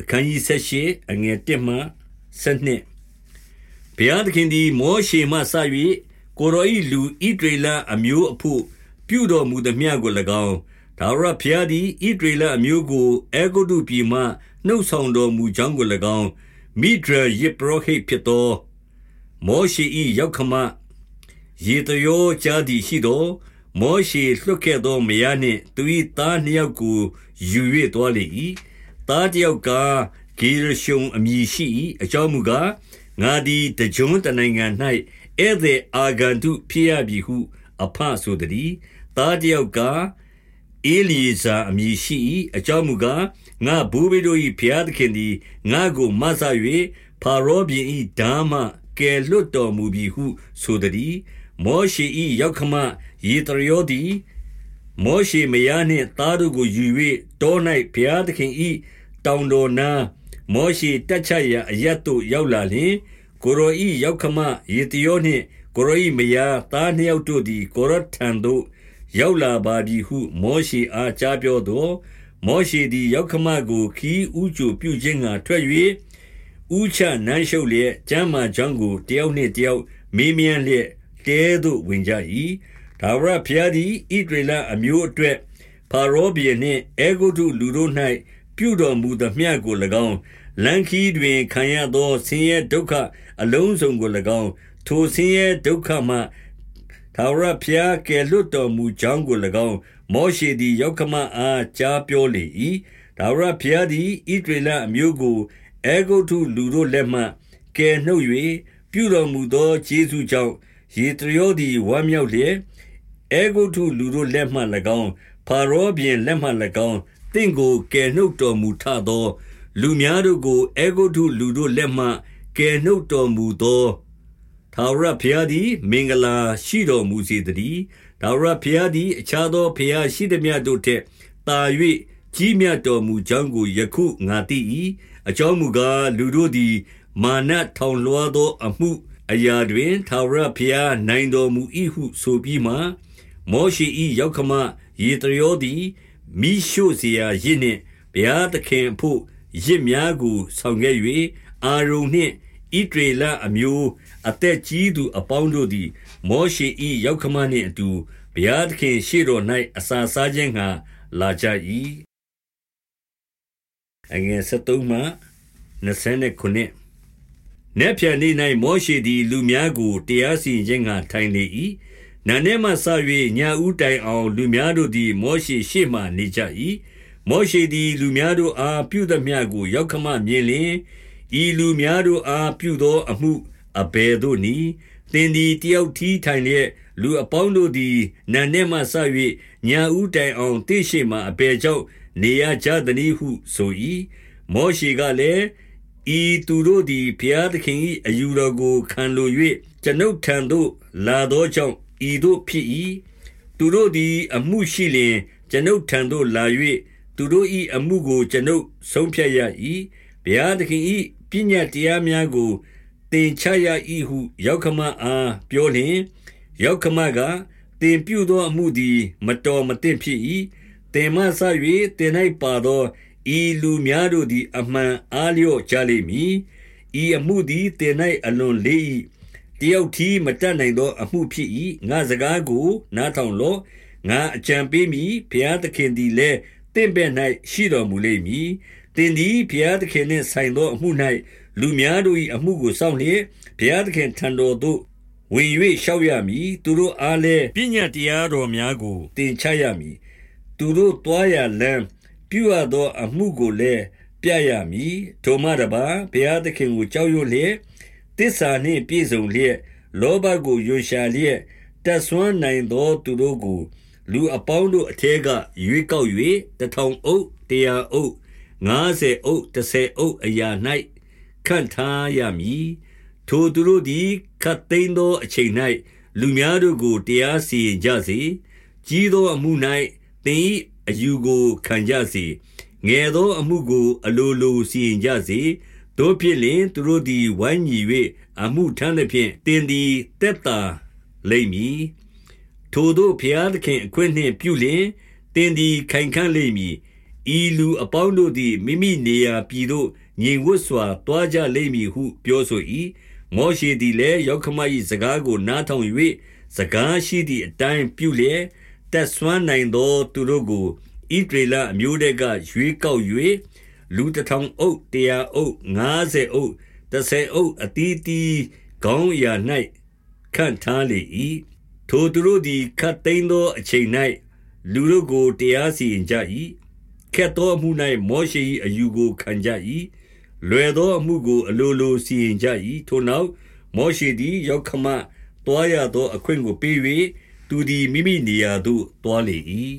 အခန်းကြီး78အငယ်1မှ7ဘုရားသခင်သည်မောရှေမှစ၍ကိုရောဤလူဣဒရေလအမျိုးအဖို့ပြုတော်မူသည်မြတ်ကို၎င်းဒါဝရဘုရားသည်ဣဒရေလအမျိုးကိုအေဂုတုပြည်မှနှုတ်ဆောင်တော်မူကြောင်းကို၎င်းမိဒရယေပရောဟိတ်ဖြစ်သောမောရှေ၏ရောက်ခမယေတယောကြားသည်ရှိသောမောရှေလွတ်ခဲ့သောမယားနှင့်သူ၏သားနှစ်ယောက်ကိုယူ၍သွားလေ၏ သားတယောက်ကဂေရရှုံအမည်ရှိ၏အကြောင်းမူကားငါသည်တကြွတနိုင်ငံ၌ဧည့်သည်အာဂန္တုဖြစ်ရပြီဟု အဖဆိုသည်သားတယောက်ကအေလီဇာအမည်ရှိ၏အကြောင်းမူကားငါဘူဘေတို့၏ဖျားသခင်သည်ငါကိုမဆ၍ဖာရောဘင်၏ဓာမကယ်လွတ်တော်မူပြီဟု ဆိုသည်မောရှေ၏ရောက်ခမယေတရောသည်မောရှေမယားနှင့်သားတို့ကိုယူ၍တော၌ဘုရားသခင်၏ တောင်တော်နား မောရှေတက်ချရာအရတ်သို့ ရောက်လာလျှင် ကိုရောဤရောက်ခမယေတယောနှင့် ကိုရောဤမယား သားနှစ်ယောက်တို့သည် ကိုရထံသို့ ရောက်လာပါပြီဟု မောရှေအား ကြားပြောသောမောရှေသည်ရောက်ခမကိုခီးဥကြိုပြုခြင်းငှာထွက်၍ဥချနန်းရှုပ်လျက် ကျမ်းမာချောင်းကို တယောက်နှင့်တယောက် မေးမြန်းလျက် တဲသို့ဝင်ကြ၏ဒါဝရဘုရားသည်ဣဒရေလအမျိုးအတွက်ဖာရောဘီနှင့်အေဂုတုလူတို့၌ ပြုတော်မူသမျှကို၎င်းလန်ခီတွင်ခံရသောဆင်းရဲဒုက္ခအလုံးစုံကို၎င်းထိုဆင်းရဲဒုက္ခမှသာဝရဖျားကယ်လွတ်တော်မူကြောင်းကို၎င်းမောရှေသည်ရောက်ခမအားကြားပြောလေ၏ဒါဝရဖျားသည်ဣဒရေလအမျိုးကိုအေဂုတုလူတို့လက်မှကယ်နှုတ်၍ပြုတော်မူသောခြေဆုကြောင့်ယေတရောသည်ဝမ်းမြောက်လျက်အေဂုတုလူတို့လက်မှ၎င်းဖာရောပြင်လက်မှ၎င်း တင့်ကိုကယ်နှုတ်တော်မူထသော လူများတို့ကိုအေဂုတုလူတို့လက်မှကယ်နှုတ်တော်မူသောသာရဘုရားသည် မင်္ဂလာရှိတော်မူစေတည်းသာရဘုရားသည် အခြားသောဘုရားရှိသည်များတို့ထက်တာ၍ကြီးမြတ်တော်မူကြောင်းကိုယခုငါသိ၏အကြောင်းမူကားလူတို့သည် မာနထောင်လွှားသောအမှုအရာတွင်သာရဘုရားနိုင်တော်မူ၏ဟုဆိုပြီးမှမောရှိ၏ရောက်ခမယေတရောသည် မိရှုเสียရစ်နှင့်ဘုရားသခင်ဖို့ရစ်များကိုဆောင်ခဲ့၍အာရုန်နှင့်ဣဒရေလအမျိုးအသက်ကြီးသူအပေါင်းတို့သည် မောရှေ၏ရောက်ခမနှင့်အတူဘုရားသခင်ရှေ့တော်၌အစာစားခြင်းငှာလာကြ၏အငယ်73မှ29နက်ဖြန်နေ့၌မောရှေသည် လူများကိုတရားစီရင်ခြင်းငှာထိုင်လေ၏ နံနက်မှစ၍ညဦးတိုင်အောင် လူများတို့သည် မောရှေရှေ့မှနေကြ၏မောရှေသည် လူများတို့အားပြုသမျှကိုရောက်ခမမြင်လျင်ဤလူများတို့အားပြုသောအမှုအဘယ်သို့နည်းသင်သည်တယောက်ထီးထိုင်လျက်လူအပေါင်းတို့သည်နံနက်မှစ၍ညာဦးတိုင်အောင်တိရှိမှအဘယ်ကြောင့်နေရကြသနည်းဟုဆို၏မောရှေကလည်းဤသူတို့သည်ဘုရားသခင်၏အယူတော်ကိုခံလို၍ကျွန်ုပ်ထံသို့လာသောကြောင့် ဤသို့ဖြစ်၏သူတို့သည် အမှုရှိလျင် ကျွန်ုပ်ထံသို့လာ၍သူတို့၏အမှုကို ကျွန်ုပ်ဆုံးဖြတ်ရ၏ဘုရားသခင်၏ပညတ်တရားများကိုသင်ချရ၏ဟုရောက်ခမအားပြောလျင်ရောက်ခမကသင်ပြုသောအမှုသည် မတော်မသင့်ဖြစ်၏သင်မဆ၍သင်၌ပါသောဤလူများတို့သည် အမှန်အားလျော့ကြလိမ့်မည်ဤအမှုသည်သင်၌အလွန်လေး၏ တယောက်ထီးမတတ်နိုင်သော အမှုဖြစ်၏ငါစကားကို နားထောင်လော့ ငါအကြံပေးမည် ဘုရားသခင်သည်လည်းတင့်ဘက်၌ရှိတော်မူလိမ့်မည် သင်သည် ဘုရားသခင်နှင့်ဆိုင်သော အမှု၌လူများတို့၏အမှုကို စောင့်လျက် ဘုရားသခင်ထံတော်သို့ ဝင်၍ရှောက်ရမည် သူတို့အားလည်း ပညာတရားတော်များကို သင်ချရမည် သူတို့တွားရလမ်း ပြုရသောအမှုကိုလည်း ပြရမည် ထိုမှတပါဘုရားသခင်ကို ကြောက်ရွံ့လျက် တစ္ဆာနှင့်ပြည့်စုံလျက်လောဘကိုယွရှာလျက်တဆွမ်းနိုင်သောသူတို့ကို လူအပေါင်းတို့အထက်ကရွေးကောက်၍တထောင်အုပ်တရာအုပ်90အုပ်30အုပ်အရာ၌ခန့်ထားရမည်ထိုသူတို့သည်ခတ်သိမ်းသောအချိန်၌လူများတို့ကိုတရားစီရင်ကြစေကြီးသောအမှု၌သင်၏အယူကိုခံကြစေငယ်သောအမှုကို အလိုလိုစီရင်ကြစေ တို့ဖြစ်လင်သူတို့သည်ဝိုင်းညီ၍အမှုထမ်းသဖြင့်တင်သည်တက်တာလိမ့်မည်ထိုတို့ဖျားသခင်အခွင့်နှင့်ပြုလင်တင်သည်ခိုင်ခန့်လိမ့်မည်ဤလူအပေါင်းတို့သည်မိမိနေရာပြည်သို့ငြိမ်ဝတ်စွာတွားကြလိမ့်မည်ဟု ပြောဆို၏မောရှေသည်လည်းယောက္ခမ၏စကားကိုနားထောင်၍စကားရှိသည့်အတိုင်းပြုလျက်တက်ဆွမ်းနိုင်သော သူတို့ကိုဣဒရေလအမျိုးတဲကရွေးကောက်၍ လူတထောင်အုပ်တရာအုပ်90အုပ်30အုပ်အတီးတီးခေါင်းရာ၌ခန့်ထားလေ၏ထိုသူတို့သည်ခတ်သိမ်းသောအချိန်၌လူတို့ကိုတရားစီရင်ကြ၏ခက်သောအမှု၌မောရှေ၏အယူကိုခံကြ၏လွယ်သောအမှုကိုအလိုလိုစီရင်ကြ၏ထိုနောက်မောရှေသည်ယောက်ခမတွားရသောအခွင့်ကိုပေး၍သူသည်မိမိနေရာသို့တွားလေ၏